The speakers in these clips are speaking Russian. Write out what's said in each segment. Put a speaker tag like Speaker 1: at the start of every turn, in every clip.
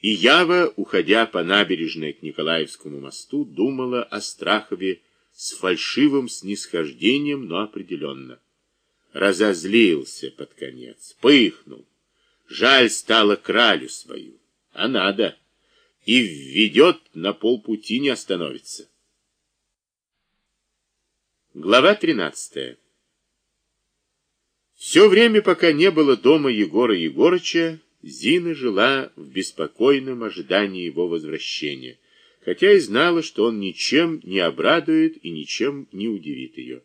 Speaker 1: И Ява, уходя по набережной к Николаевскому мосту, думала о Страхове с фальшивым снисхождением, но определенно. Разозлился под конец, пыхнул. Жаль стало кралю свою, а надо. И введет, на полпути не остановится. Глава 13. Все время, пока не было дома Егора Егорыча, Зина жила в беспокойном ожидании его возвращения, хотя и знала, что он ничем не обрадует и ничем не удивит ее.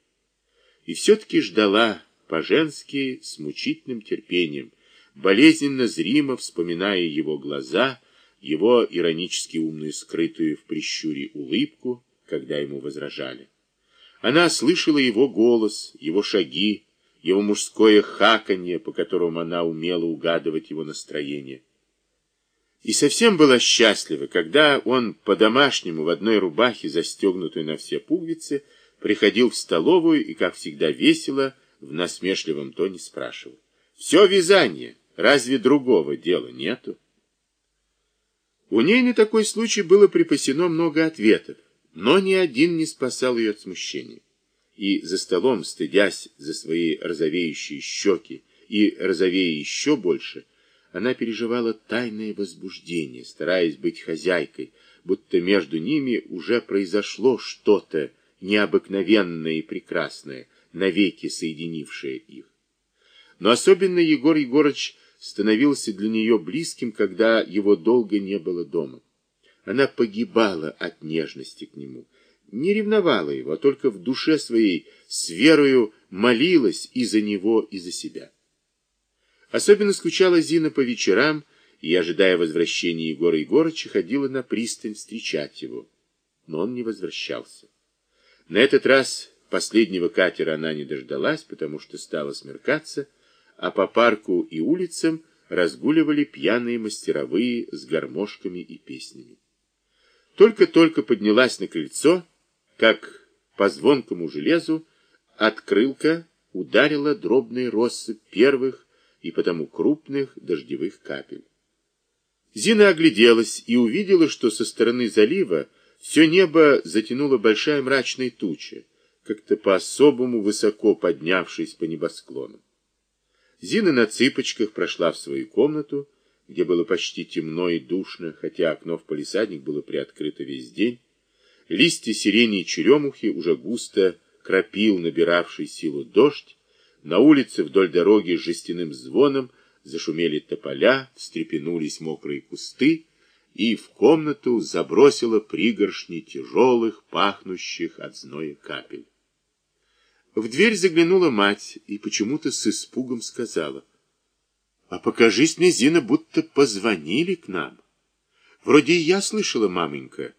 Speaker 1: И все-таки ждала, по-женски, с мучительным терпением, болезненно зримо вспоминая его глаза, его иронически умную скрытую в прищуре улыбку, когда ему возражали. Она слышала его голос, его шаги, его мужское хаканье, по которому она умела угадывать его настроение. И совсем была счастлива, когда он по-домашнему в одной рубахе, застегнутой на все пуговицы, приходил в столовую и, как всегда, весело, в насмешливом тоне спрашивал. «Все вязание, разве другого дела нету?» У ней на такой случай было припасено много ответов, но ни один не спасал ее от смущения и за столом, стыдясь за свои розовеющие щеки и розовея еще больше, она переживала тайное возбуждение, стараясь быть хозяйкой, будто между ними уже произошло что-то необыкновенное и прекрасное, навеки соединившее их. Но особенно Егор Егорыч становился для нее близким, когда его долго не было дома. Она погибала от нежности к нему, не ревновала его, а только в душе своей с верою молилась и за него, и за себя. Особенно скучала Зина по вечерам и, ожидая возвращения Егора Егорыча, ходила на пристань встречать его. Но он не возвращался. На этот раз последнего катера она не дождалась, потому что стало смеркаться, а по парку и улицам разгуливали пьяные мастеровые с гармошками и песнями. Только-только поднялась на крыльцо, как по звонкому железу открылка ударила дробные россыпь первых и потому крупных дождевых капель. Зина огляделась и увидела, что со стороны залива все небо затянула большая мрачная туча, как-то по-особому высоко поднявшись по небосклону. Зина на цыпочках прошла в свою комнату, где было почти темно и душно, хотя окно в палисадник было приоткрыто весь день, Листья сирени и черемухи уже густо кропил набиравший силу дождь. На улице вдоль дороги с жестяным звоном зашумели тополя, встрепенулись мокрые кусты, и в комнату забросило пригоршни тяжелых, пахнущих от зноя капель. В дверь заглянула мать и почему-то с испугом сказала, «А покажись мне, Зина, будто позвонили к нам. Вроде я слышала, маменька».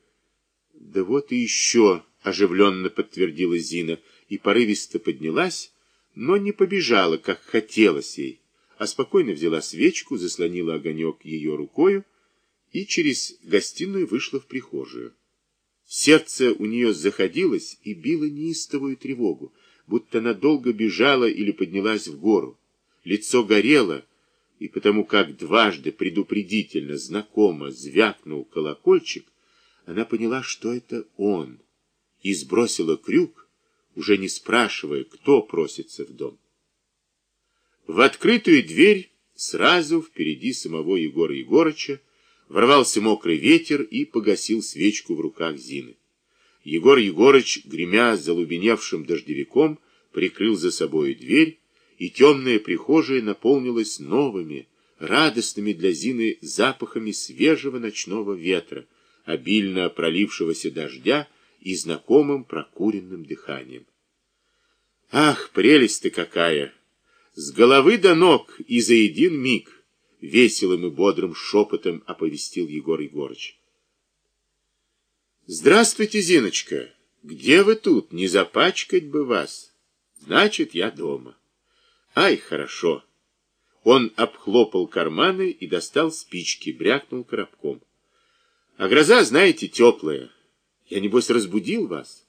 Speaker 1: Да вот и еще, оживленно подтвердила Зина, и порывисто поднялась, но не побежала, как хотелось ей, а спокойно взяла свечку, заслонила огонек ее рукою и через гостиную вышла в прихожую. Сердце у нее заходилось и било неистовую тревогу, будто она долго бежала или поднялась в гору. Лицо горело, и потому как дважды предупредительно, знакомо звякнул колокольчик, она поняла, что это он, и сбросила крюк, уже не спрашивая, кто просится в дом. В открытую дверь сразу впереди самого Егора Егорыча ворвался мокрый ветер и погасил свечку в руках Зины. Егор Егорыч, гремя залубеневшим дождевиком, прикрыл за собой дверь, и темная прихожая наполнилась новыми, радостными для Зины запахами свежего ночного ветра, обильно пролившегося дождя и знакомым прокуренным дыханием. Ах, прелесть ты какая! С головы до ног и за един миг веселым и бодрым шепотом оповестил Егор Егорыч. Здравствуйте, Зиночка! Где вы тут? Не запачкать бы вас. Значит, я дома. Ай, хорошо. Он обхлопал карманы и достал спички, брякнул коробком. А гроза, знаете, теплая. Я, небось, разбудил вас.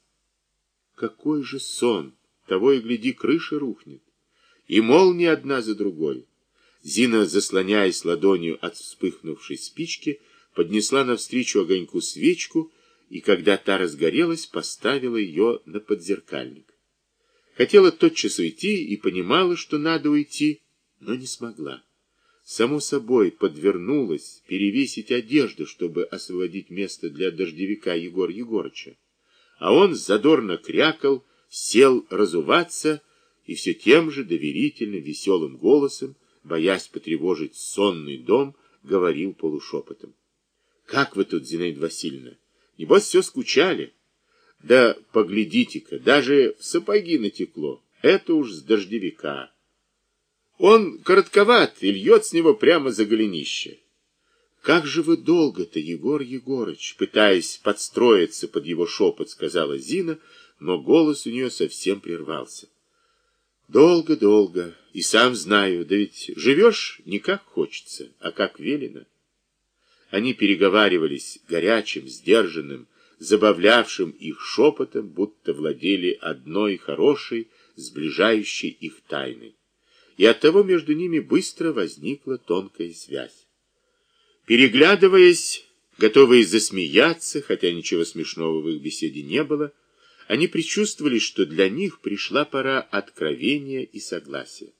Speaker 1: Какой же сон! Того и гляди, крыша рухнет. И молнии одна за другой. Зина, заслоняясь ладонью от вспыхнувшей спички, поднесла навстречу огоньку свечку и, когда та разгорелась, поставила ее на подзеркальник. Хотела тотчас уйти и понимала, что надо уйти, но не смогла. Само собой подвернулась перевесить одежду, чтобы освободить место для дождевика Егор Егорыча. А он задорно крякал, сел разуваться и все тем же доверительно, веселым голосом, боясь потревожить сонный дом, говорил полушепотом. «Как вы тут, Зинаида Васильевна? Небось, все скучали?» «Да поглядите-ка, даже в сапоги натекло. Это уж с дождевика. Он коротковат и льет с него прямо за голенище». «Как же вы долго-то, Егор Егорыч?» Пытаясь подстроиться под его шепот, сказала Зина, но голос у нее совсем прервался. Долго-долго, и сам знаю, да ведь живешь не как хочется, а как велено. Они переговаривались горячим, сдержанным, забавлявшим их шепотом, будто владели одной хорошей, сближающей их тайной. И оттого между ними быстро возникла тонкая связь. Переглядываясь, готовые засмеяться, хотя ничего смешного в их беседе не было, они предчувствовали, что для них пришла пора откровения и согласия.